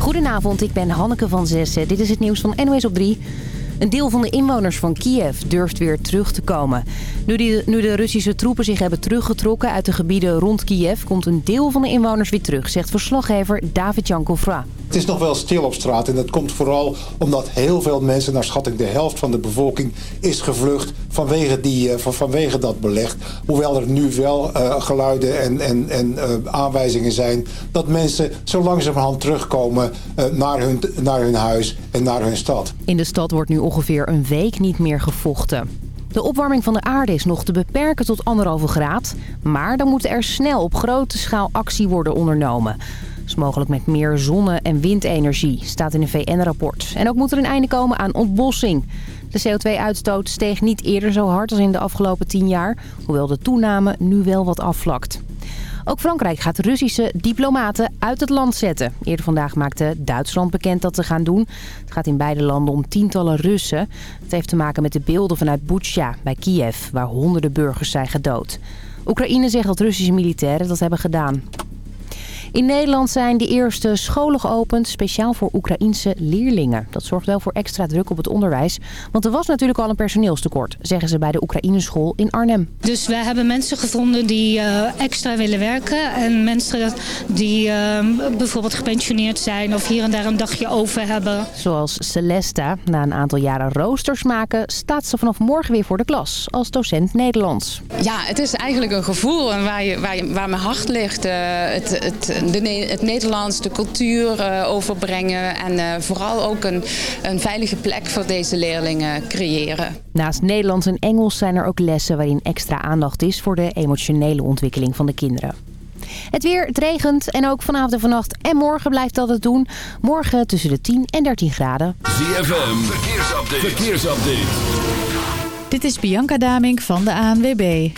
Goedenavond, ik ben Hanneke van Zessen. Dit is het nieuws van NOS op 3. Een deel van de inwoners van Kiev durft weer terug te komen. Nu, die, nu de Russische troepen zich hebben teruggetrokken uit de gebieden rond Kiev... komt een deel van de inwoners weer terug, zegt verslaggever David Jankofra. Het is nog wel stil op straat en dat komt vooral omdat heel veel mensen, naar schatting de helft van de bevolking, is gevlucht vanwege, die, uh, vanwege dat beleg. Hoewel er nu wel uh, geluiden en, en, en uh, aanwijzingen zijn dat mensen zo langzamerhand terugkomen naar, hun, naar hun huis en naar hun stad. In de stad wordt nu ongeveer een week niet meer gevochten. De opwarming van de aarde is nog te beperken tot anderhalve graad. Maar dan moet er snel op grote schaal actie worden ondernomen. Mogelijk met meer zonne- en windenergie, staat in een VN-rapport. En ook moet er een einde komen aan ontbossing. De CO2-uitstoot steeg niet eerder zo hard als in de afgelopen tien jaar... hoewel de toename nu wel wat afvlakt. Ook Frankrijk gaat Russische diplomaten uit het land zetten. Eerder vandaag maakte Duitsland bekend dat ze gaan doen. Het gaat in beide landen om tientallen Russen. Het heeft te maken met de beelden vanuit Butsja bij Kiev... waar honderden burgers zijn gedood. Oekraïne zegt dat Russische militairen dat hebben gedaan. In Nederland zijn de eerste scholen geopend, speciaal voor Oekraïense leerlingen. Dat zorgt wel voor extra druk op het onderwijs. Want er was natuurlijk al een personeelstekort, zeggen ze bij de Oekraïneschool in Arnhem. Dus we hebben mensen gevonden die uh, extra willen werken. En mensen die uh, bijvoorbeeld gepensioneerd zijn of hier en daar een dagje over hebben. Zoals Celesta. Na een aantal jaren roosters maken, staat ze vanaf morgen weer voor de klas als docent Nederlands. Ja, het is eigenlijk een gevoel waar, je, waar, je, waar mijn hart ligt. Uh, het, het, de, het Nederlands, de cultuur uh, overbrengen. En uh, vooral ook een, een veilige plek voor deze leerlingen creëren. Naast Nederlands en Engels zijn er ook lessen waarin extra aandacht is voor de emotionele ontwikkeling van de kinderen. Het weer, het regent en ook vanavond en vannacht en morgen blijft dat het doen. Morgen tussen de 10 en 13 graden. ZFM, verkeersupdate. verkeersupdate. Dit is Bianca Damink van de ANWB.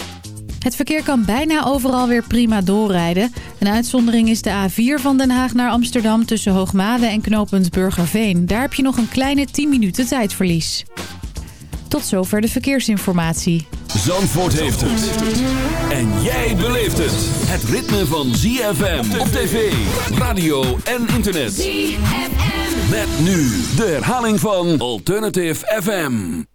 Het verkeer kan bijna overal weer prima doorrijden. Een uitzondering is de A4 van Den Haag naar Amsterdam tussen Hoogmade en knooppunt Burgerveen. Daar heb je nog een kleine 10 minuten tijdverlies. Tot zover de verkeersinformatie. Zandvoort heeft het. En jij beleeft het. Het ritme van ZFM op tv, radio en internet. ZFM. Met nu de herhaling van Alternative FM.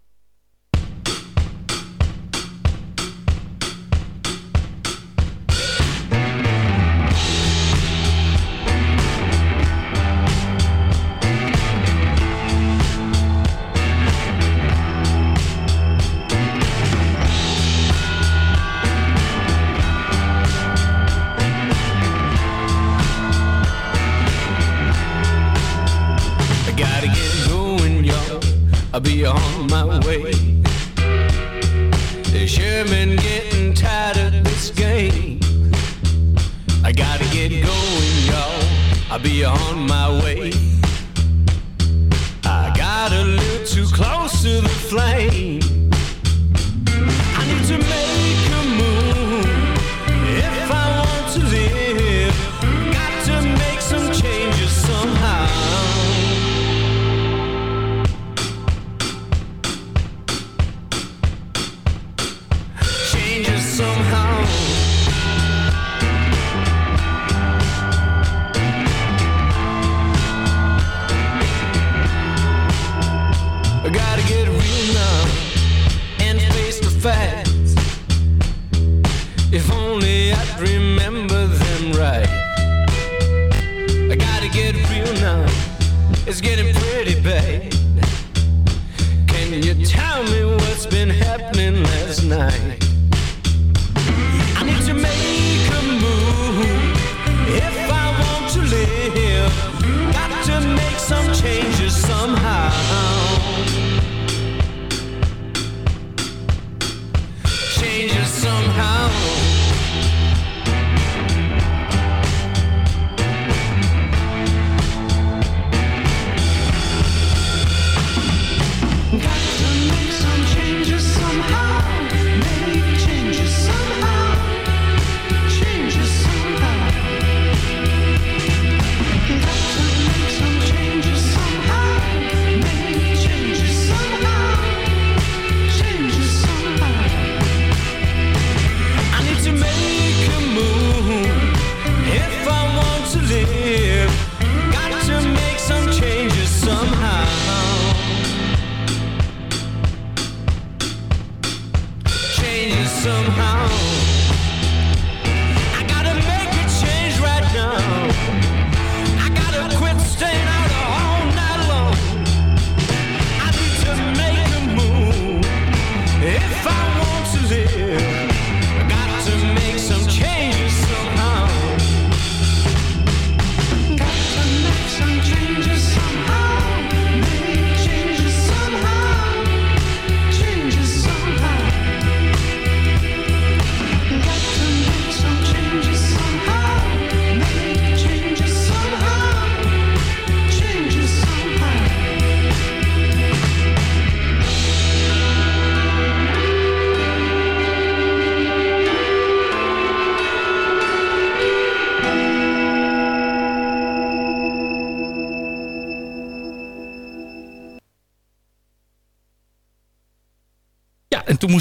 My way. Sherman getting tired of this game. I gotta get going, y'all. I'll be on my way. I got a little too close to the flame.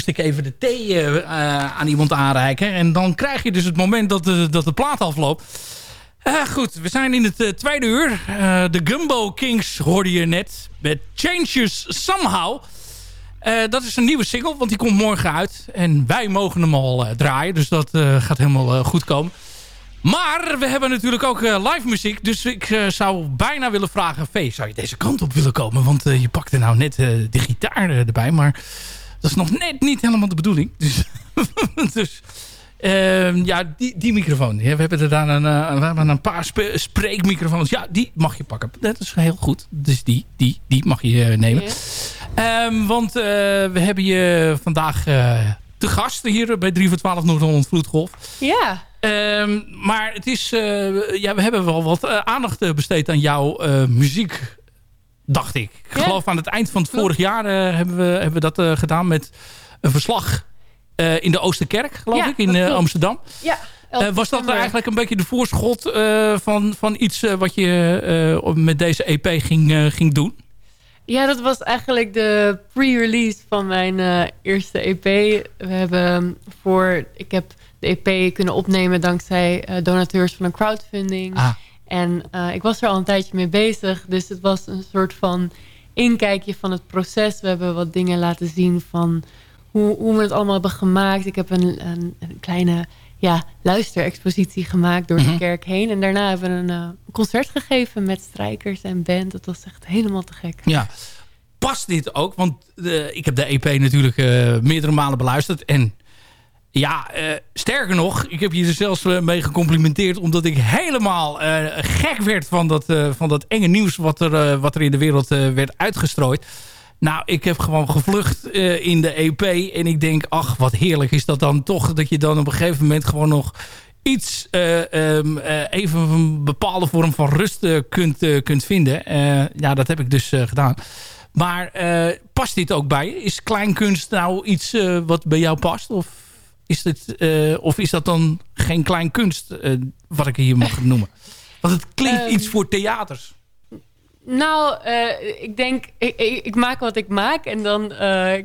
Ik even de thee aan iemand aanreiken. En dan krijg je dus het moment dat de, dat de plaat afloopt. goed, we zijn in het tweede uur. de Gumbo Kings hoorde je net. Met Changes Somehow. dat is een nieuwe single, want die komt morgen uit. En wij mogen hem al draaien. Dus dat gaat helemaal goed komen. Maar we hebben natuurlijk ook live muziek. Dus ik zou bijna willen vragen... Vee, zou je deze kant op willen komen? Want je pakte nou net de gitaar erbij. Maar dat is nog net niet helemaal de bedoeling. Dus, dus uh, ja, die, die microfoon. Ja, we hebben er daar een, uh, we hebben een paar spreekmicrofoons. Ja, die mag je pakken. Dat is heel goed. Dus die, die, die mag je uh, nemen. Um, want uh, we hebben je vandaag te gast hier bij 3 voor 12 Noord-Holland Vloedgolf. Ja. Um, maar het is, ja, we hebben wel wat aandacht besteed aan jouw muziek dacht ik. Ik geloof aan het eind van het vorig jaar uh, hebben, we, hebben we dat uh, gedaan met een verslag uh, in de Oosterkerk, geloof ik, in Amsterdam. Ja. was dat eigenlijk een beetje de voorschot van, van iets wat je met deze EP ging, ging doen? Ja, dat was eigenlijk de pre-release van mijn eerste EP. We hebben voor, ik heb de EP kunnen opnemen dankzij donateurs van een crowdfunding. Ah. En uh, ik was er al een tijdje mee bezig. Dus het was een soort van inkijkje van het proces. We hebben wat dingen laten zien van hoe, hoe we het allemaal hebben gemaakt. Ik heb een, een, een kleine ja, luisterexpositie gemaakt door de Mhm. kerk heen. En daarna hebben we een uh, concert gegeven met strijkers en band. Dat was echt helemaal te gek. Ja. Past dit ook? Want uh, ik heb de EP natuurlijk uh, meerdere malen beluisterd. En ja, uh, sterker nog, ik heb je er zelfs uh, mee gecomplimenteerd... omdat ik helemaal uh, gek werd van dat, van dat enge nieuws... wat er, wat er in de wereld werd uitgestrooid. Nou, ik heb gewoon gevlucht in de EP. En ik denk, ach, wat heerlijk is dat dan toch... dat je dan op een gegeven moment gewoon nog iets... Um, even een bepaalde vorm van rust kunt, kunt vinden. ja, dat heb ik dus gedaan. Maar past dit ook bij je? Is kleinkunst nou iets wat bij jou past? Of is dit, uh, of is dat dan geen klein kunst uh, wat ik hier mag noemen? Want het klinkt um, iets voor theaters. Nou, uh, ik denk, ik, ik, ik, maak wat ik maak en dan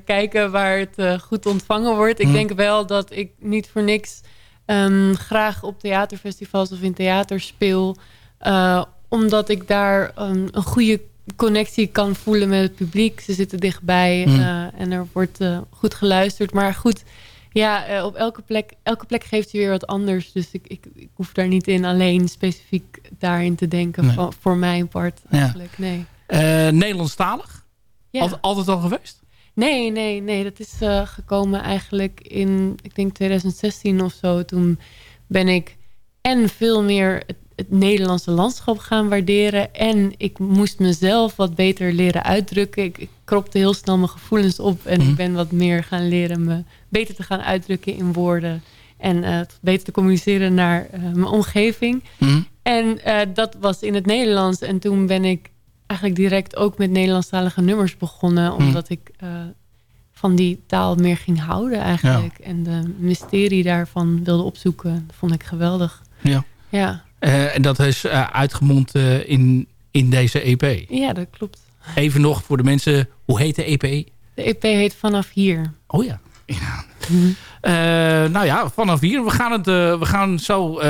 kijken waar het goed ontvangen wordt. Ik hmm. denk wel dat ik niet voor niks um, graag op theaterfestivals of in theater speel. omdat ik daar um, een goede connectie kan voelen met het publiek. Ze zitten dichtbij Mhm. mm. en er wordt goed geluisterd. Maar goed, ja, uh, op elke plek, elke plek geeft hij weer wat anders. Dus ik, ik, ik hoef daar niet in alleen specifiek daarin te denken. Nee. Van, voor mijn part eigenlijk, ja. nee. Uh, Nederlandstalig? Ja. Alt, altijd al geweest? Nee, nee, nee. Dat is uh, gekomen eigenlijk in, ik denk 2016 of zo. Toen ben ik en veel meer het, het Nederlandse landschap gaan waarderen. En ik moest mezelf wat beter leren uitdrukken. Ik, ik kropte heel snel mijn gevoelens op. En Mhm. ik ben wat meer gaan leren me beter te gaan uitdrukken in woorden. En uh, beter te communiceren naar uh, mijn omgeving. Mhm. En uh, dat was in het Nederlands. En toen ben ik eigenlijk direct ook met Nederlandstalige nummers begonnen. Omdat ik van die taal meer ging houden eigenlijk. Ja. En de mysterie daarvan wilde opzoeken. Dat vond ik geweldig. Ja. ja. Uh, en dat is uh, uitgemond uh, in, in deze EP. Ja, dat klopt. Even nog voor de mensen, hoe heet de EP? De EP heet Vanaf Hier. Oh ja. ja. Mm. nou ja, vanaf hier. We gaan, het, we gaan zo,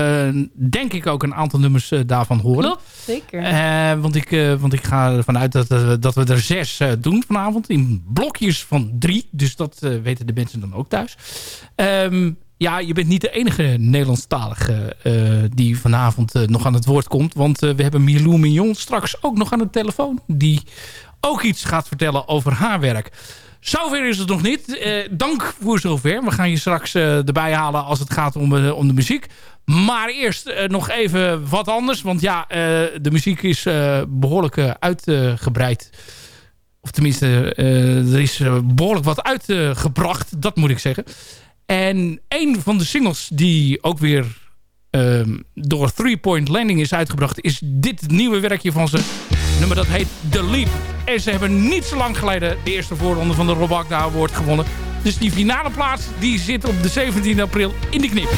denk ik, ook een aantal nummers daarvan horen. Klopt, zeker. want, ik, want ik ga ervan uit dat, dat we er zes doen vanavond. In blokjes van drie. Dus dat weten de mensen dan ook thuis. Um, ja, je bent niet de enige Nederlandstalige uh, die vanavond uh, nog aan het woord komt. Want uh, we hebben Milou Mignon straks ook nog aan de telefoon. Die ook iets gaat vertellen over haar werk. Zover is het nog niet. dank voor zover. We gaan je straks erbij halen als het gaat om, om de muziek. Maar eerst nog even wat anders. Want ja, de muziek is behoorlijk uitgebreid. Of tenminste, er is behoorlijk wat uitgebracht. Dat moet ik zeggen. En een van de singles die ook weer um, door Three Point Landing is uitgebracht... is dit nieuwe werkje van ze. Nummer dat heet The Leap. En ze hebben niet zo lang geleden de eerste voorronde van de Rob Agda Award gewonnen. Dus die finale plaats die zit op de 17 april in de knip.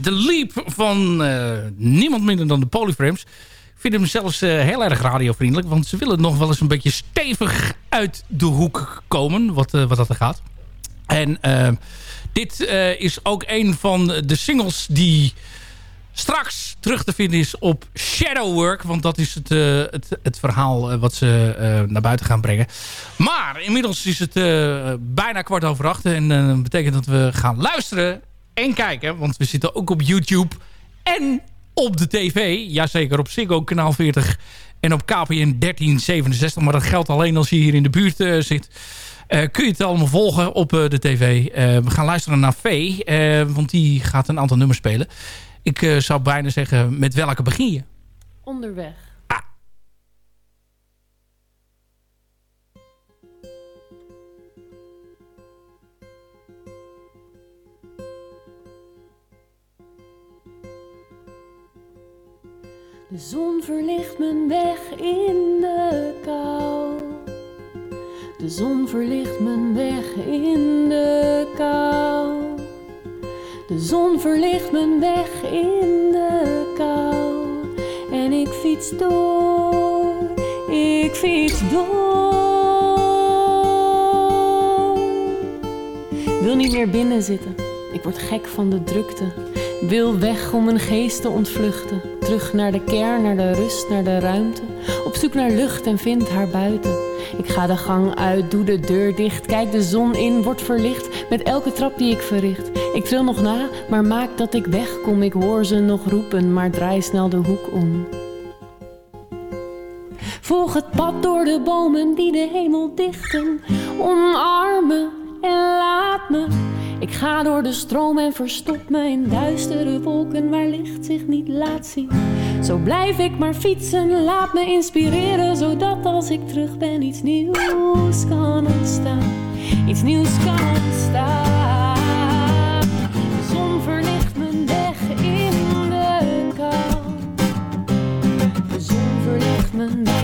De Leap van niemand minder dan de Polyframes. Ik vind hem zelfs heel erg radiovriendelijk. Want ze willen nog wel eens een beetje stevig uit de hoek komen. Wat, wat dat er gaat. En dit is ook een van de singles die straks terug te vinden is op Shadowwork. Want dat is het, het, het, verhaal wat ze naar buiten gaan brengen. Maar inmiddels is het bijna kwart over acht. En dat betekent dat we gaan luisteren en kijken. Want we zitten ook op YouTube en op de tv. Jazeker, op Ziggo kanaal 40 en op KPN 1367. Maar dat geldt alleen als je hier in de buurt zit. kun je het allemaal volgen op de tv. we gaan luisteren naar V. want die gaat een aantal nummers spelen. Ik zou bijna zeggen, met welke begin je? Onderweg. De zon verlicht mijn weg in de kou. De zon verlicht mijn weg in de kou. De zon verlicht mijn weg in de kou. En ik fiets door, ik fiets door. Wil niet meer binnen zitten, ik word gek van de drukte. Wil weg om mijn geest te ontvluchten. Terug naar de kern, naar de rust, naar de ruimte. Op zoek naar lucht en vind haar buiten. Ik ga de gang uit, doe de deur dicht. Kijk de zon in, word verlicht met elke trap die ik verricht. Ik tril nog na, maar maak dat ik wegkom. Ik hoor ze nog roepen, maar draai snel de hoek om. Volg het pad door de bomen die de hemel dichten. Omarmen en laat me. Ik ga door de stroom en verstop me in duistere wolken waar licht zich niet laat zien. Zo blijf ik maar fietsen, laat me inspireren, zodat als ik terug ben iets nieuws kan ontstaan. Iets nieuws kan ontstaan. De zon verlicht mijn weg in de kou. De zon verlicht mijn weg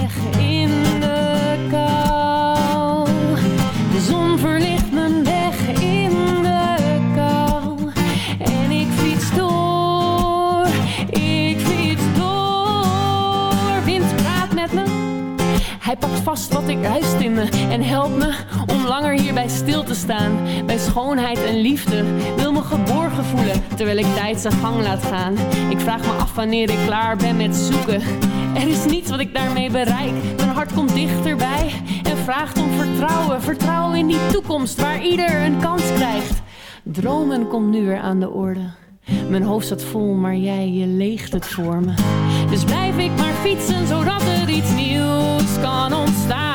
Hij pakt vast wat ik ruist in me en helpt me om langer hierbij stil te staan. Bij schoonheid en liefde wil me geborgen voelen terwijl ik tijd zijn gang laat gaan. Ik vraag me af wanneer ik klaar ben met zoeken. Er is niets wat ik daarmee bereik. Mijn hart komt dichterbij en vraagt om vertrouwen. Vertrouwen in die toekomst waar ieder een kans krijgt. Dromen komt nu weer aan de orde. Mijn hoofd staat vol, maar jij, je leegt het voor me. Dus blijf ik maar fietsen, zodat er iets nieuws kan ontstaan.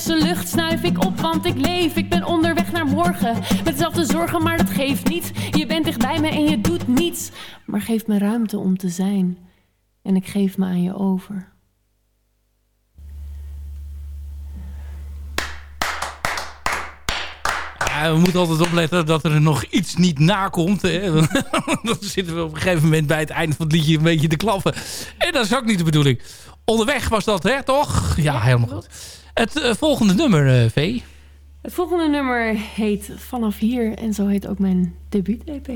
Verse lucht snuif ik op, want ik leef. Ik ben onderweg naar morgen. Met dezelfde zorgen, maar dat geeft niet. Je bent dicht bij me en je doet niets. Maar geef me ruimte om te zijn. En ik geef me aan je over. We moeten altijd opletten dat er nog iets niet nakomt. Dan zitten we op een gegeven moment bij het einde van het liedje een beetje te klappen. En dat is ook niet de bedoeling. Onderweg was dat, hè, toch? Ja, helemaal goed. Het eh, volgende nummer, eh, V. Het volgende nummer heet Vanaf Hier en zo heet ook mijn debuut-EP.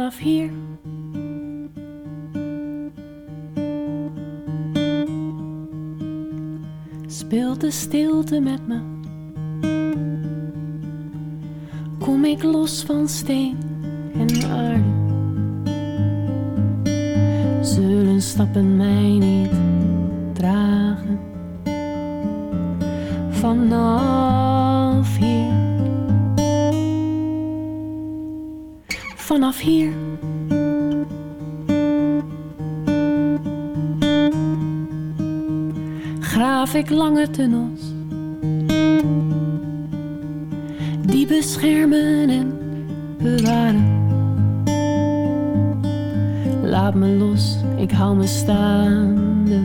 vanaf hier. Speelt de stilte met me. Kom ik los van steen en aarde. Zullen stappen mij niet dragen vanaf. vanaf hier. Graaf ik lange tunnels. Die beschermen en bewaren. Laat me los, ik hou me staande.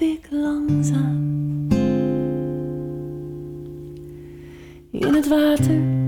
liep ik langzaam in het water.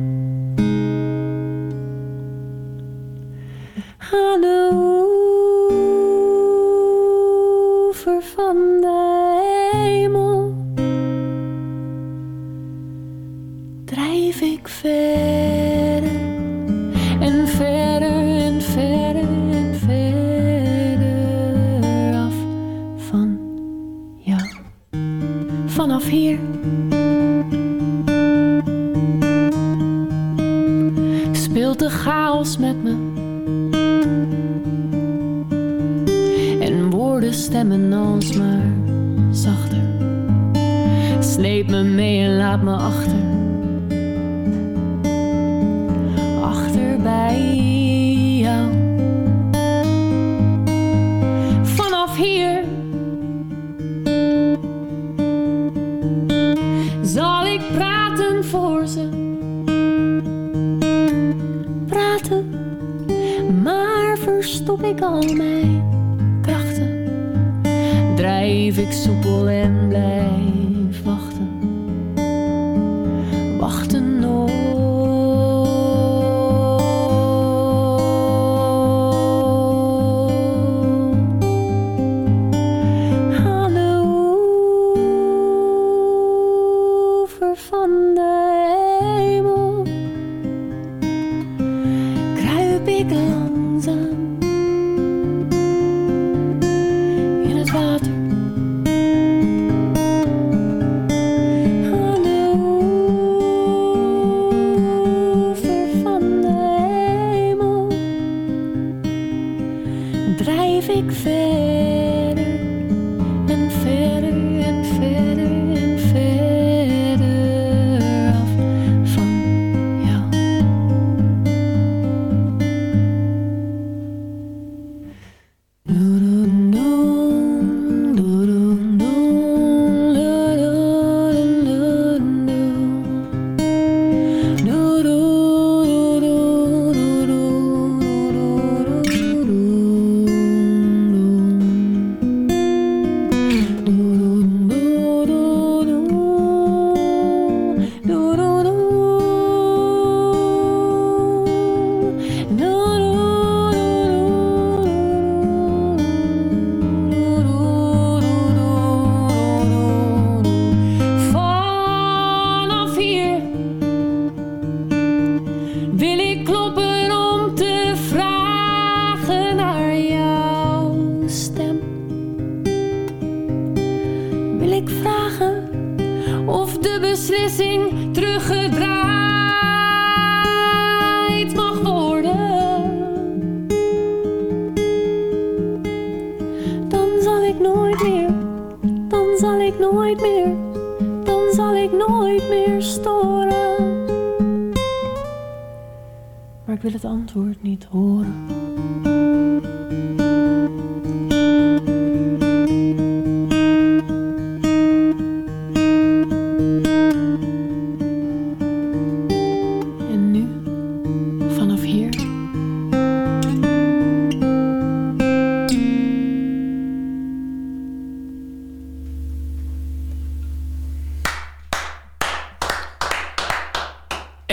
around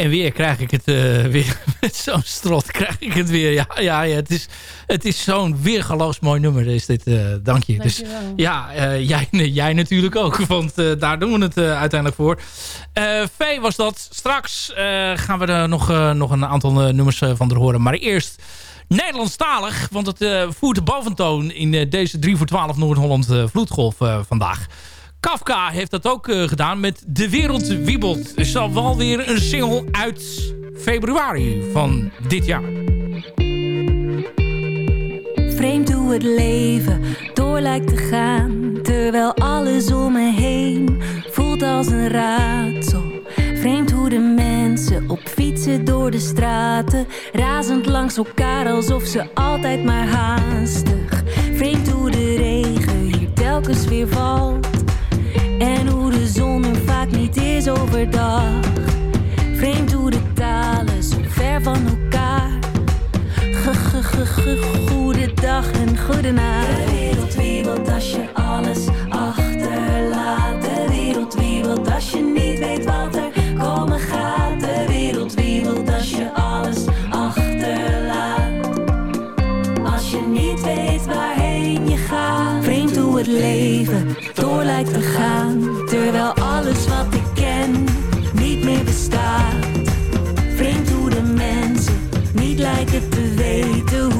en weer krijg ik het uh, weer met zo'n strot krijg ik het weer. Ja, ja, ja het is, het is zo'n weergaloos mooi nummer is dit. Uh, dank je. Dus, ja, uh, jij, jij natuurlijk ook. Want daar doen we het uiteindelijk voor. V was dat. Straks gaan we er nog, nog een aantal nummers van er horen. Maar eerst Nederlandstalig. Want het voert de boventoon in deze 3 voor 12 Noord-Holland vloedgolf vandaag. Kafka heeft dat ook uh, gedaan met De Wereld Wiebelt. Zal wel weer een single uit februari van dit jaar. Vreemd hoe het leven door lijkt te gaan. Terwijl alles om me heen voelt als een raadsel. Vreemd hoe de mensen op fietsen door de straten. Razend langs elkaar alsof ze altijd maar haastig. Vreemd hoe de regen hier telkens weer valt en hoe de zon er vaak niet is overdag. Vreemd hoe de talen zo ver van elkaar. Goedendag en goedenacht. De wereld wiebelt als je alles achterlaat. De wereld wiebelt als je niet weet wat er komen gaat. Het leven door lijkt te gaan. Terwijl alles wat ik ken niet meer bestaat. Vreemd hoe de mensen niet lijken te weten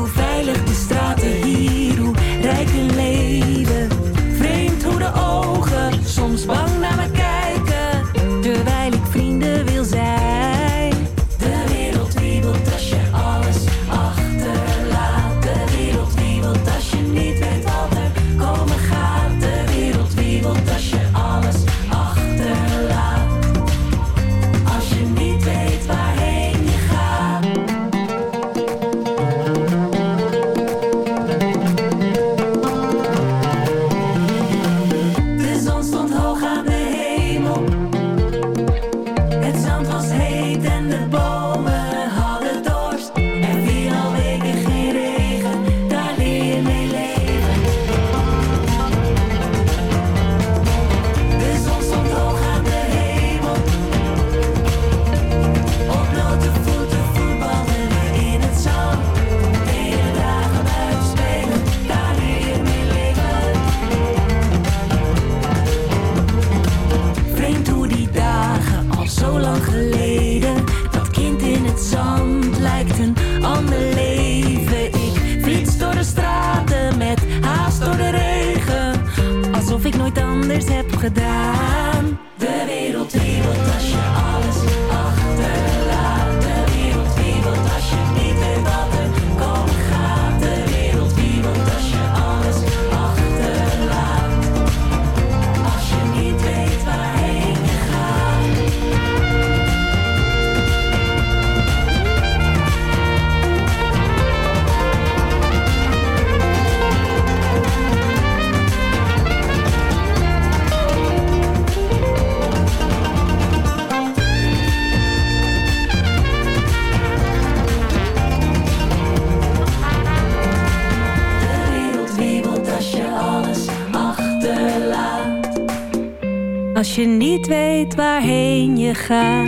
Als je niet weet waarheen je gaat.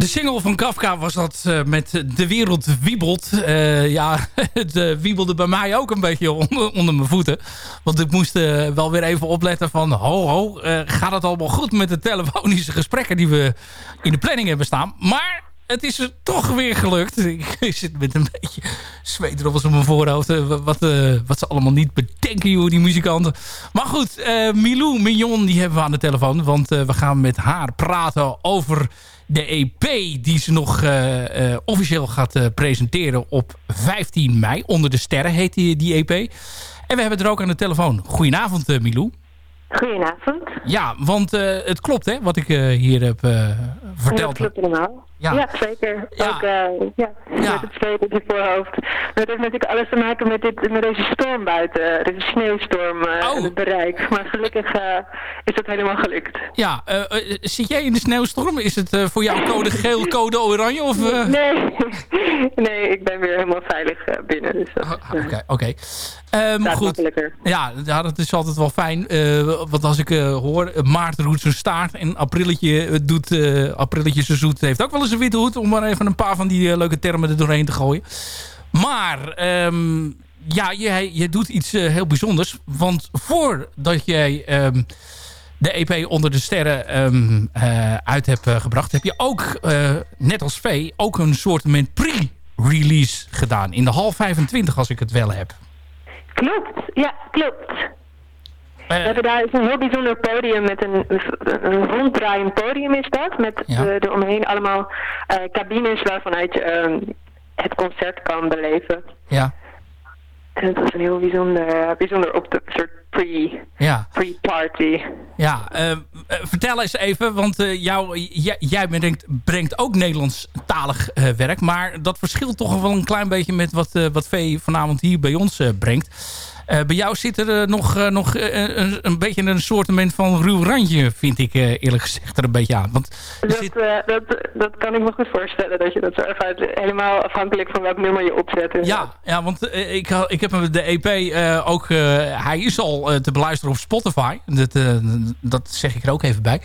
De single van Kafka was dat eh, met De Wereld Wiebelt. Eh, ja, het eh, wiebelde bij mij ook een beetje onder, onder mijn voeten. Want ik moest wel weer even opletten van... ho, ho, gaat het allemaal goed met de telefonische gesprekken... die we in de planning hebben staan. Maar het is er toch weer gelukt. Ik zit met een beetje zweetdroppels op mijn voorhoofd. eh, Wat, eh, wat ze allemaal niet bedenken, joh, die muzikanten. Maar goed, eh, Milou Mignon, die hebben we aan de telefoon. Want we gaan met haar praten over de EP... die ze nog officieel gaat presenteren op 15 mei. Onder de sterren heet die, die EP. En we hebben er ook aan de telefoon. Goedenavond, Milou. Goedenavond. Ja, want het klopt hè, wat ik hier heb verteld. Dat klopt helemaal. Ja. zeker. Ja. Ook eh, ja, Ja. met het zweet op je voorhoofd. Het heeft natuurlijk alles te maken met, dit, met deze storm buiten. Deze sneeuwstorm eh, Oh. en het bereik. Maar gelukkig eh, is dat helemaal gelukt. Ja, eh, eh, zit jij in de sneeuwstorm? Is het eh, voor jou code geel, code oranje? Of, eh? Nee. nee, ik ben weer helemaal veilig eh, binnen. Dus dat, Ah, Oké, oké. Ehm, goed. Ja, ja, dat is altijd wel fijn. Eh, want als ik eh, hoor, eh, maart roet zijn staart en aprilletje eh, doet eh aprilletje zijn zoet. Heeft ook wel eens witte hoed om maar even een paar van die eh, leuke termen er doorheen te gooien. Maar ehm, ja, je, je doet iets eh, heel bijzonders. Want voordat jij ehm, de EP onder de sterren ehm, eh, uit hebt gebracht... heb je ook, net als V, ook een soort pre-release gedaan. In de half 25 als ik het wel heb. Klopt, ja, klopt. Eh, We hebben daar is een heel bijzonder podium met een, een ronddraaiend podium is dat. Met Ja. eh, eromheen allemaal eh, cabines waarvanuit je ehm, het concert kan beleven. ja, En het was een heel bijzonder, bijzonder op de soort pre, ja. pre-party. Ja, eh, eh, vertel eens even, want eh, jou, jij, brengt, brengt ook Nederlandstalig eh werk. Maar dat verschilt toch wel een klein beetje met wat, eh, wat V vanavond hier bij ons eh, brengt. Eh, bij jou zit er eh, nog, eh, nog een, een beetje een soortement van ruw randje, vind ik eerlijk gezegd er een beetje aan. Want Dat, zit, dat, dat kan ik me goed voorstellen, dat je dat zo ervaart. Helemaal afhankelijk van welk nummer je opzet. ja, ja, want ik, ik heb de EP ook... hij is al te beluisteren op Spotify. Dat, dat zeg ik er ook even bij.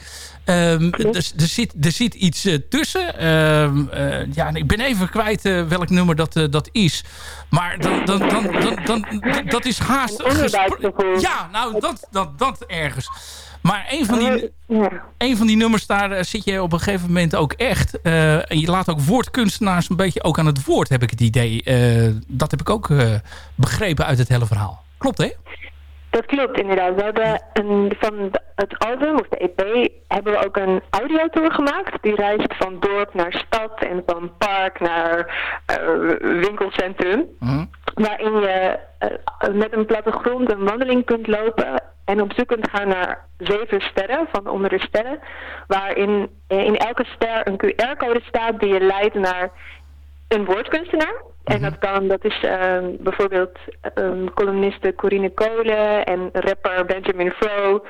Ehm, er, er, zit, er zit iets eh, tussen. Ehm, eh, ja, ik ben even kwijt eh, welk nummer dat, dat is. Maar dan, dan, dan, dan, dan, dat is haast... Ja, nou, dat, dat, dat ergens. Maar een van die, een van die nummers, daar zit je op een gegeven moment ook echt. en je laat ook woordkunstenaars een beetje ook aan het woord, heb ik het idee. Dat heb ik ook begrepen uit het hele verhaal. Klopt, hè? Dat klopt inderdaad. We hebben een, van het album, of de EP, hebben we ook een audiotour gemaakt. Die reist van dorp naar stad en van park naar eh, winkelcentrum. Waarin je eh, met een plattegrond een wandeling kunt lopen en op zoek kunt gaan naar zeven sterren van onder de sterren. Waarin eh, in elke ster een QR-code staat die je leidt naar een woordkunstenaar. En dat kan, dat is ehm, bijvoorbeeld um, columniste Corine Kolen en rapper Benjamin Fro.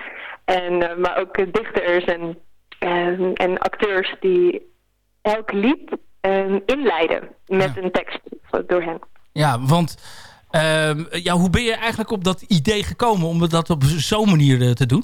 En, eh, maar ook dichters en, ehm, en acteurs die elk lied inleiden met een tekst door hen. Ja, want ja, hoe ben je eigenlijk op dat idee gekomen om dat op zo'n manier eh, te doen?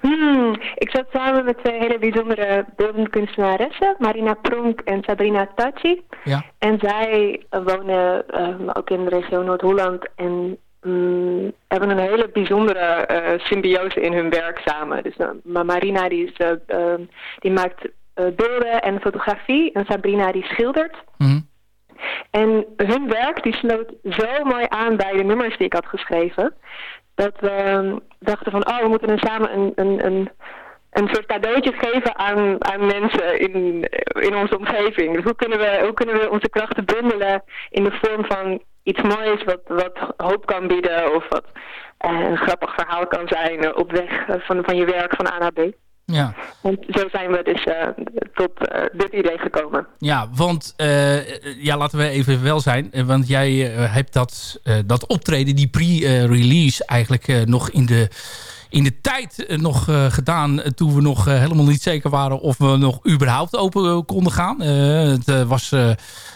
Hmm, ik zat samen met twee hele bijzondere beeldend kunstenaressen, Marina Pronk en Sabrina Tachi. Ja. En zij eh, wonen ehm, ook in de regio Noord-Holland en mm, hebben een hele bijzondere eh, symbiose in hun werk samen. Dus eh, maar Marina die, is, eh, ehm, die maakt eh, beelden en fotografie en Sabrina die schildert. Mhm. En hun werk die sloot zo mooi aan bij de nummers die ik had geschreven. Dat we ehm, dachten van, oh, we moeten samen een, een, een, een soort cadeautje geven aan, aan mensen in, in onze omgeving. Dus hoe kunnen, we, hoe kunnen we onze krachten bundelen in de vorm van iets moois wat, wat hoop kan bieden of wat eh, een grappig verhaal kan zijn op weg van, van je werk van A naar B. Ja. En zo zijn we dus eh, tot eh, dit idee gekomen. Ja, want eh, ja, laten we even wel zijn. Want jij hebt dat, dat optreden, die pre-release, eigenlijk nog in de, in de tijd eh, nog eh, gedaan. eh, toen we nog helemaal niet zeker waren of we nog überhaupt open konden gaan. Het, was,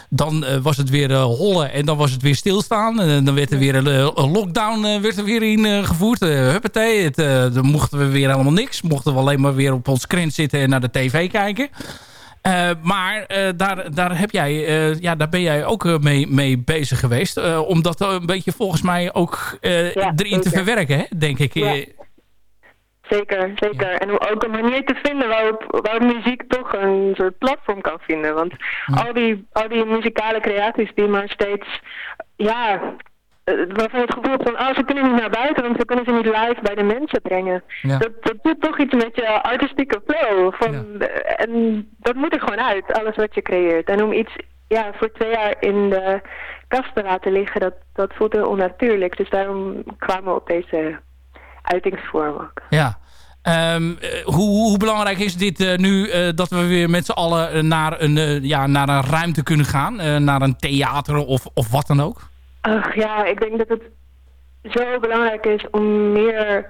dan was het weer hollen en dan was het weer stilstaan. En dan werd er weer een, lockdown werd er weer ingevoerd. Huppatee, het, dan mochten we weer helemaal niks. Mochten we alleen maar weer op ons krent zitten en naar de tv kijken. Uh, maar uh, daar, daar, heb jij, uh, ja, daar ben jij ook mee, mee bezig geweest. om dat een beetje volgens mij ook ja, erin zeker. te verwerken, hè? denk ik. Ja. Zeker, zeker. Ja. En om ook een manier te vinden waarop, waarop muziek toch een soort platform kan vinden. Want al, die, al die muzikale creaties die maar steeds, ja, waarvan je het gevoel van, oh, ze kunnen niet naar buiten, want ze kunnen ze niet live bij de mensen brengen. Ja. Dat, dat doet toch iets met je artistieke flow. Van. En dat moet er gewoon uit, alles wat je creëert. En om iets ja, voor twee jaar in de kast te laten liggen, dat, dat voelt heel onnatuurlijk. Dus daarom kwamen we op deze uitingsvorm ook. Ja. Ehm, eh, hoe, hoe belangrijk is dit eh, nu eh, dat we weer met z'n allen naar, een, ja, naar een ruimte kunnen gaan? Naar een theater of, of wat dan ook? Ach ja, ik denk dat het zo belangrijk is om meer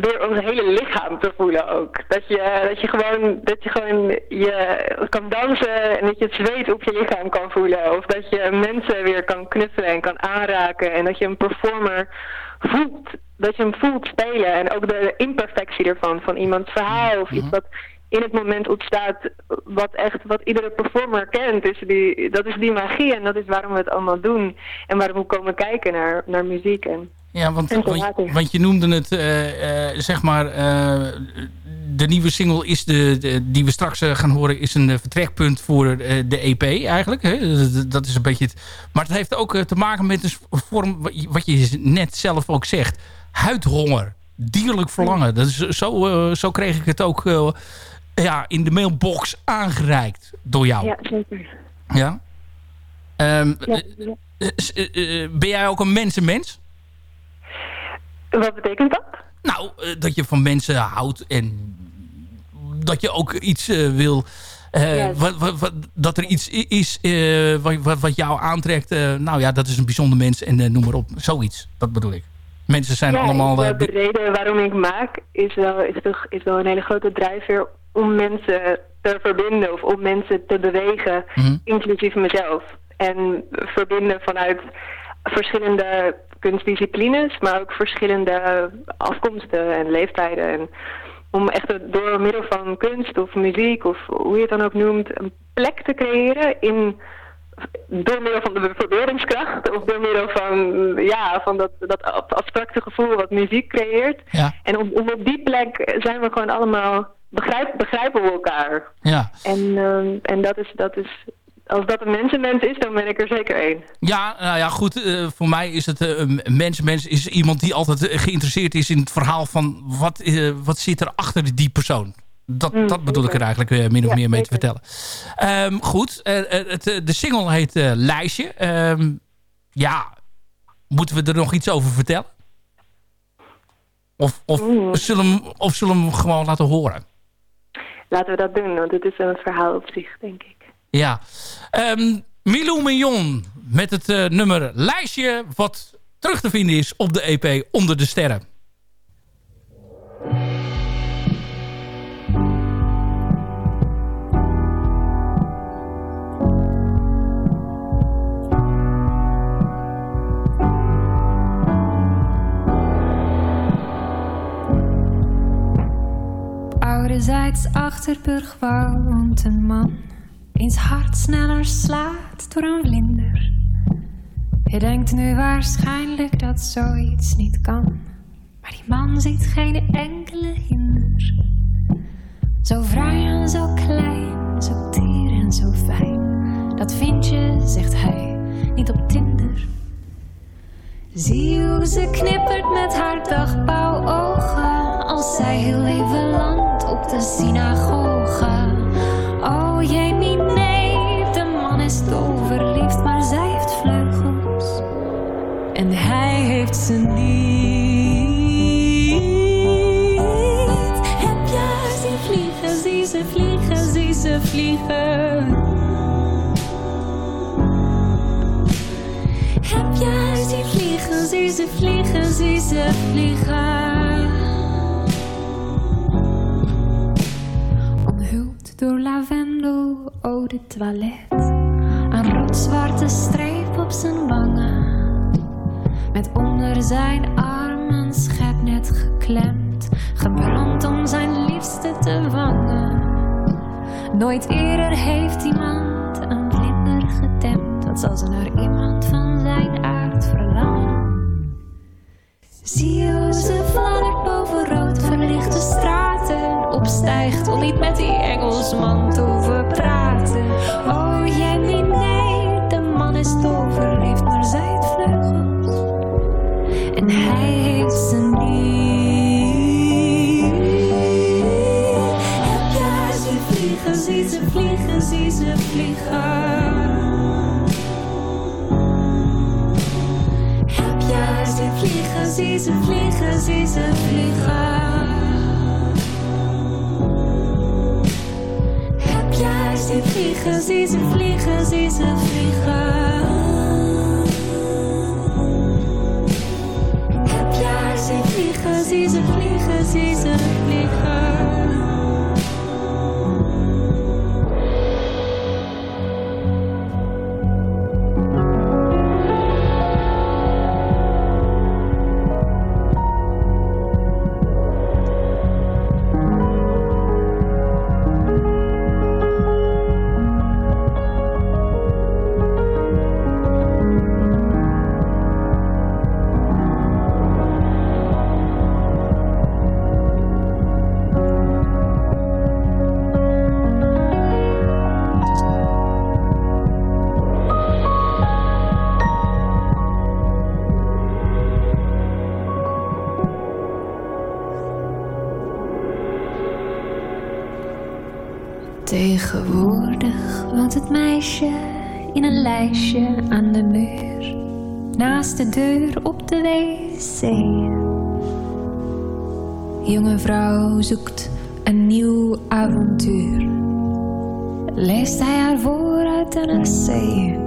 weer ons hele lichaam te voelen ook. Dat je, dat je gewoon, dat je gewoon je kan dansen en dat je het zweet op je lichaam kan voelen. Of dat je mensen weer kan knuffelen en kan aanraken. En dat je een performer voelt. Dat je hem voelt spelen. En ook de imperfectie ervan, van iemands verhaal. Of iets wat in het moment ontstaat wat echt wat iedere performer kent. Dus die, dat is die magie en dat is waarom we het allemaal doen. En waarom we komen kijken naar, naar muziek. En, Ja, want, want je noemde het, eh, eh, zeg maar, eh, de nieuwe single is de, de- die we straks eh, gaan horen, is een eh, vertrekpunt voor eh, de EP eigenlijk. Hè? Dat- is een beetje het. Maar het heeft ook te maken met een vorm, wat je- net zelf ook zegt, huidhonger, dierlijk verlangen. Dat is, zo, zo kreeg ik het ook ja, in de mailbox aangereikt door jou. Ja, zeker. Ja? Ehm, Ja, ja. ben jij ook een mensenmens? Wat betekent dat? Nou, dat je van mensen houdt en dat je ook iets eh, wil... eh, wat, wat, wat- dat er iets is eh, wat, wat, wat jou aantrekt. nou ja, dat is een bijzonder mens en noem maar op. Zoiets, dat bedoel ik. Mensen zijn ja, allemaal... de reden waarom ik maak is wel, is, toch, is wel een hele grote drijfveer om mensen te verbinden of om mensen te bewegen, Mhm. inclusief mezelf. En verbinden vanuit verschillende kunstdisciplines, maar ook verschillende afkomsten en leeftijden. En om echt door middel van kunst of muziek of hoe je het dan ook noemt, een plek te creëren in door middel van de verbeeldingskracht of door middel van, ja, van dat, dat abstracte gevoel wat muziek creëert. Ja. En op, op die plek zijn we gewoon allemaal, begrijp, begrijpen we elkaar. ja. En, ehm, en dat, is, dat is, als dat een mensenmens is, dan ben ik er zeker één. Ja, nou ja, goed. eh, voor mij is het eh, een mens. Mens is iemand die altijd eh, geïnteresseerd is in het verhaal van wat, wat zit er achter die persoon. Dat, Mm, dat bedoel ik er eigenlijk min of Ja, meer mee te vertellen. Ehm, goed, het, de single heet Lijstje. Ehm, ja, moeten we er nog iets over vertellen? Of, of, Mm. zullen, we hem- of zullen we hem gewoon laten horen? Laten we dat doen, want het is een verhaal op zich, denk ik. Ja. Ehm Milou met het eh, nummer Lijstje... wat terug te vinden is op de EP Onder de Sterren. Ouderzijds Achterburg woont een man. Eens hart sneller slaat door een vlinder. Je denkt nu waarschijnlijk dat zoiets niet kan. Maar die man ziet geen enkele hinder. Zo vrij en zo klein, zo teer en zo fijn. Dat vind je, zegt hij, niet op Tinder. Zie hoe ze knippert met haar dagbouwogen Als zij heel even landt op de synagoge en hij heeft ze niet Heb jij zien vliegen, zie ze vliegen, zie ze vliegen Heb jij zien vliegen, zie ze vliegen, zie ze vliegen. Omhuld door lavendel, eau de toilet. Een rotzwarte streep op zijn wangen. Met onder zijn arm een schepnet geklemd. Gebrand om zijn liefste te vangen. Nooit eerder heeft iemand een vlinder getemd. Wat zal ze naar iemand van zijn aard verlangen? Zie je hoe ze fladdert boven rood verlichte straten Opstijgt om niet met die Engelsman te hoeven praten Oh Jenny, nee, de man is verliefd, En hij is een kind. Heb ze vliegen, ze ze vliegen, zie ze vliegen? Heb jij ze vliegen, ze ze vliegen, zie ze vliegen? Heb jij ze vliegen, ze ze vliegen, ze ze vliegen? Zie ze vliegen, zie ze vliegen. Leest hij haar voor uit een essay.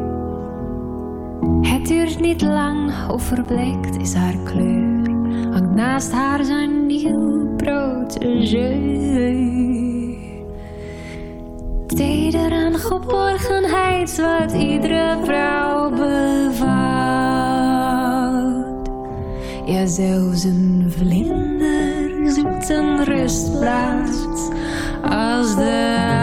Het duurt niet lang of verbleekt is haar kleur. Hangt naast haar zijn nieuw protégé. Teder aan geborgenheid wat iedere vrouw bevouwt. Ja, zelfs een vlinder zoekt een rustplaats als de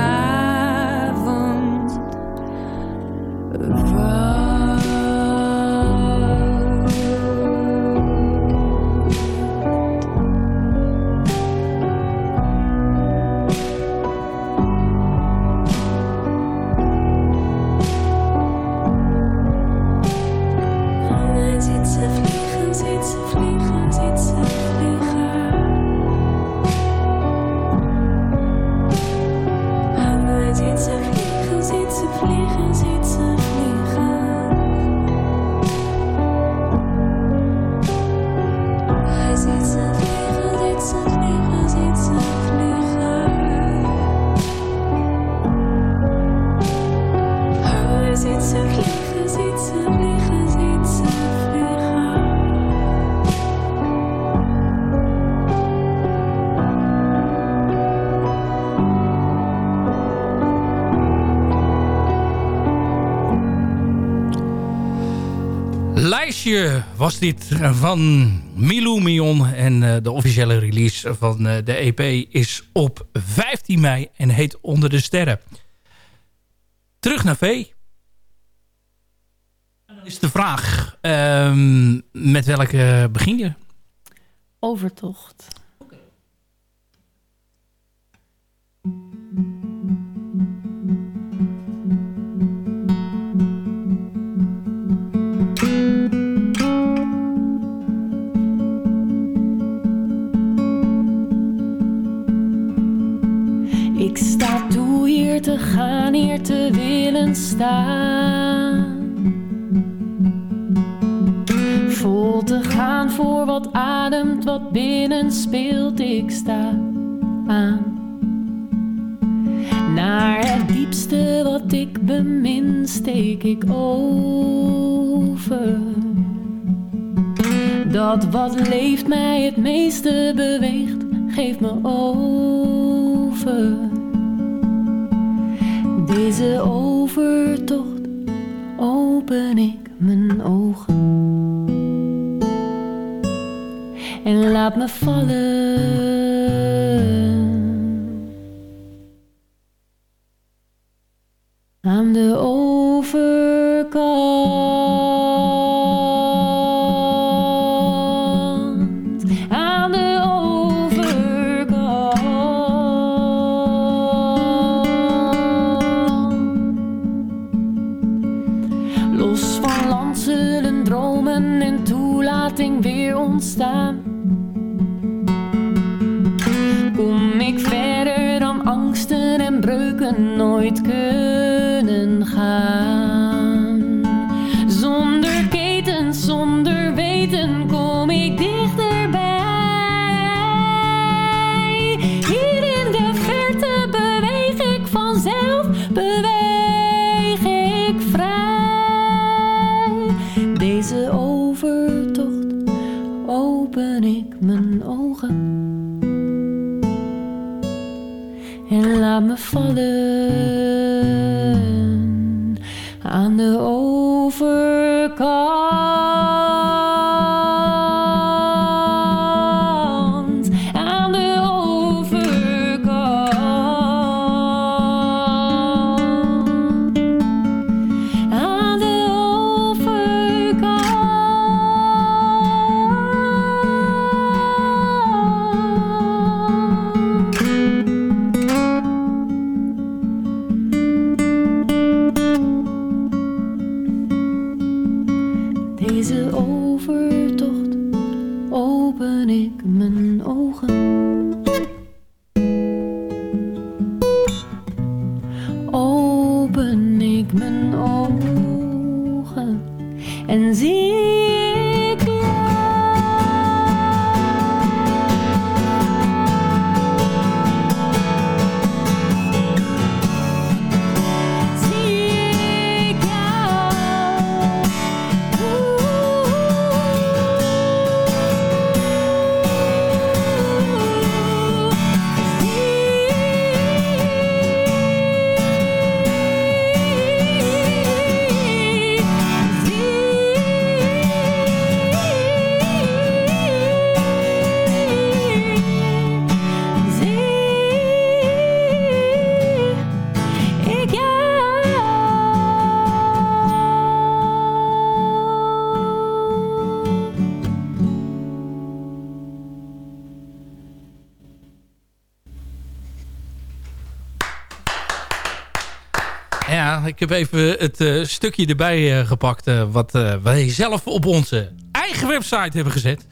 was dit van Milou Mion. En eh, de officiële release van eh, de EP is op 15 mei en heet Onder de Sterren. Terug naar V. Dan is de vraag, ehm, met welke begin je? Overtocht. Hier te gaan, hier te willen staan. Vol te gaan voor wat ademt, wat binnen speelt. Ik sta aan. Naar het diepste wat ik bemin, steek ik over. Dat wat leeft mij het meeste beweegt, geeft me over. Deze overtocht open ik mijn ogen. En laat me vallen Open ik even het eh, stukje erbij eh, gepakt... eh, wat wij zelf op onze eigen website hebben gezet.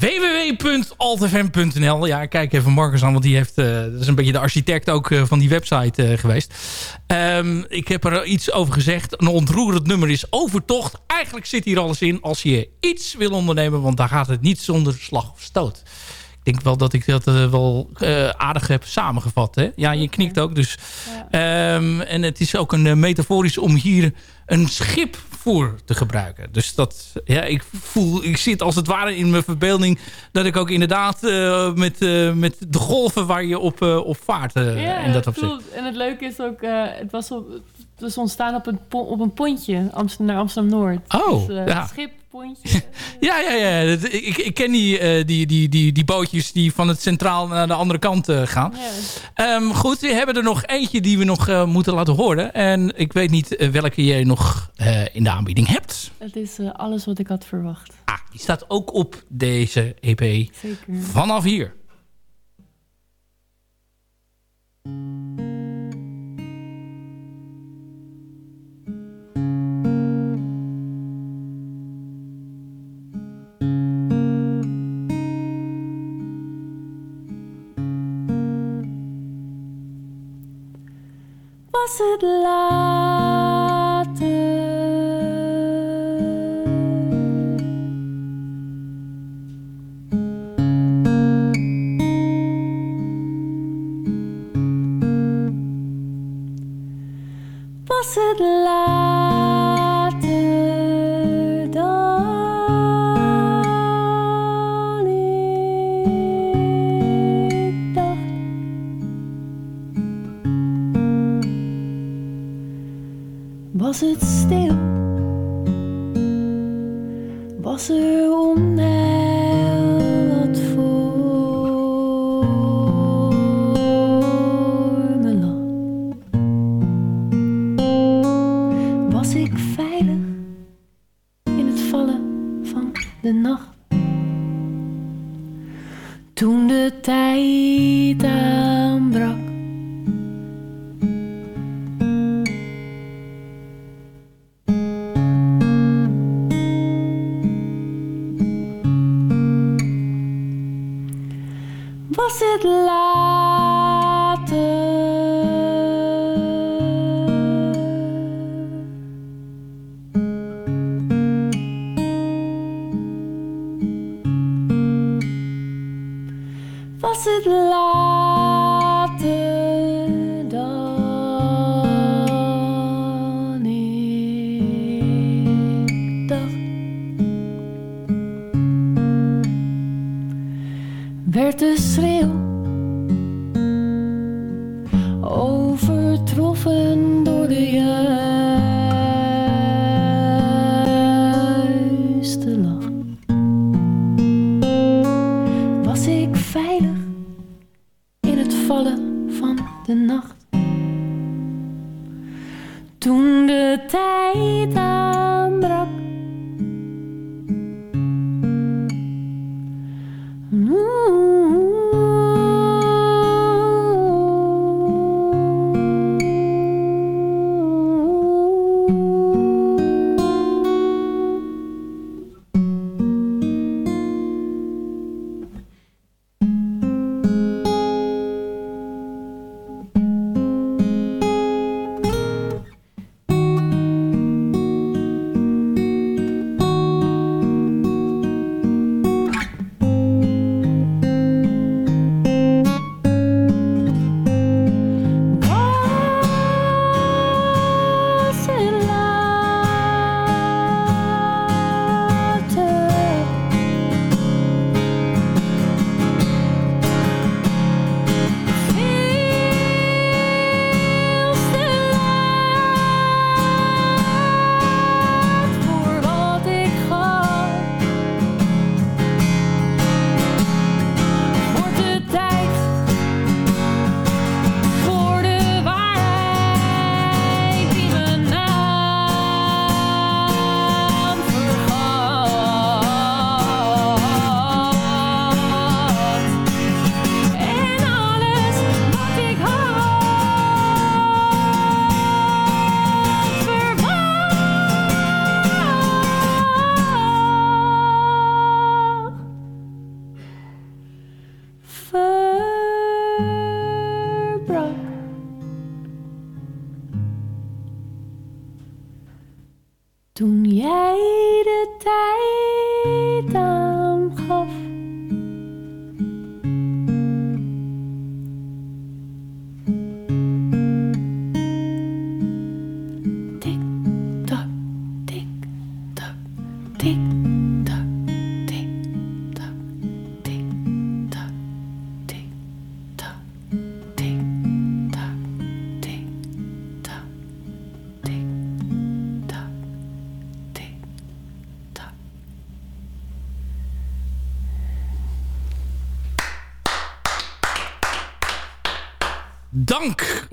www.altfm.nl Ja, kijk even Marcus aan, want die heeft, dat is een beetje de architect ook van die website geweest. Ehm, ik heb er iets over gezegd. Een ontroerend nummer is Overtocht. Eigenlijk zit hier alles in als je iets wil ondernemen... want daar gaat het niet zonder slag of stoot. Ik denk wel dat ik dat eh, wel eh, aardig heb samengevat. Hè? Ja, je knikt ook. Dus. Ehm, en het is ook een uh, metaforisch om hier een schip voor te gebruiken. Dus dat, ja, ik voel, ik zit als het ware in mijn verbeelding dat ik ook inderdaad uh, met, met de golven waar je op, op vaart ja, in dat opzicht. En het leuke is ook, het was op, is ontstaan op een, op een pontje Amsterdam, naar Amsterdam-Noord. Oh, dus, ja. schip, pontje. ja, ja, ja. Ik, ik ken die, die, die, die, die bootjes die van het centraal naar de andere kant gaan. Ja. Um, goed, we hebben er nog eentje die we nog moeten laten horen. En ik weet niet welke jij nog in de aanbieding hebt. Het is alles wat ik had verwacht. Ah, die staat ook op deze EP. Zeker. Vanaf hier. Was het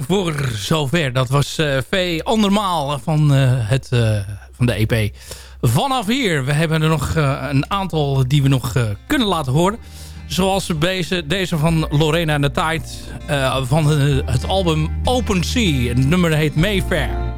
voor zover. Dat was eh, V andermaal van, eh, het, eh, van de EP. Vanaf hier, we hebben er nog een aantal die we nog kunnen laten horen. Zoals deze, deze van Lorena en de Tijd van het album Open Sea. Het nummer heet Mayfair.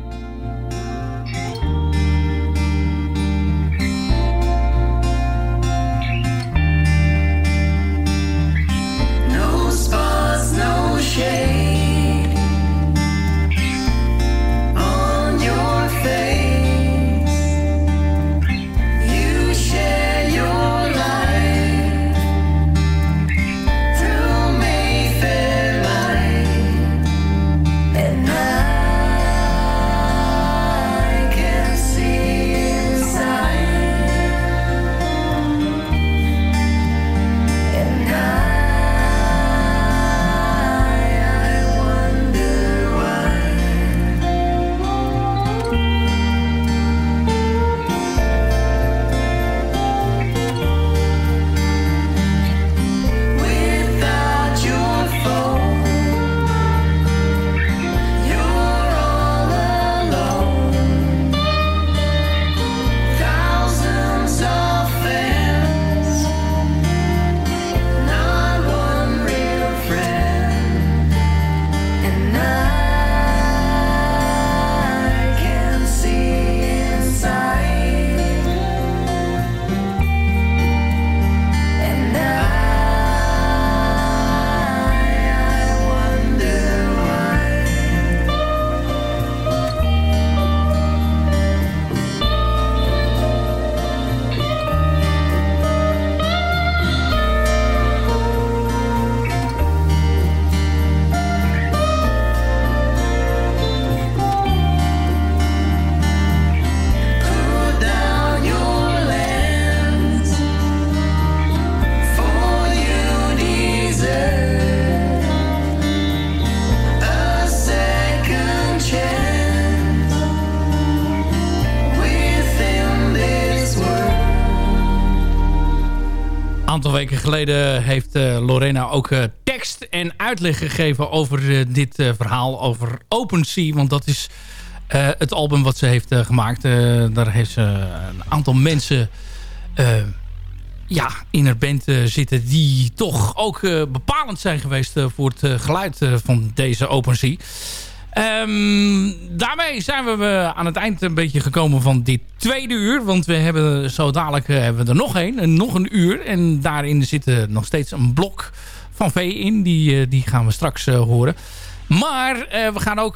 Weken geleden heeft uh, Lorena ook uh, tekst en uitleg gegeven over uh, dit verhaal over Open Sea. Want dat is het album wat ze heeft gemaakt. daar heeft ze een aantal mensen ja, in haar band zitten die toch ook bepalend zijn geweest voor het geluid van deze Open Sea. Um, daarmee zijn we aan het eind een beetje gekomen van dit tweede uur. Want we hebben zo dadelijk uh, hebben we er nog een, nog een uur. En daarin zit nog steeds een blok van V in. Die, uh, die gaan we straks uh, horen. Maar we gaan ook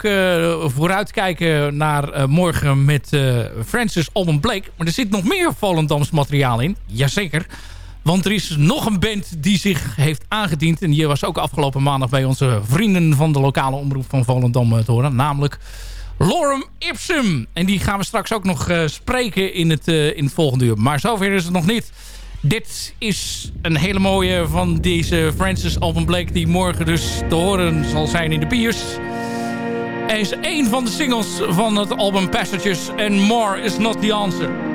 vooruitkijken naar morgen met Francis Alban Blake. Maar er zit nog meer Volendams materiaal in. Jazeker. Want er is nog een band die zich heeft aangediend. En die was ook afgelopen maandag bij onze vrienden van de lokale omroep van Volendam te horen. Namelijk Lorem Ipsum. En die gaan we straks ook nog uh, spreken in het, uh, in het volgende uur. Maar zover is het nog niet. Dit is een hele mooie van deze Francis Alban Blake... die morgen dus te horen zal zijn in de Piers. Hij is een van de singles van het album Passages. And More is Not The Answer.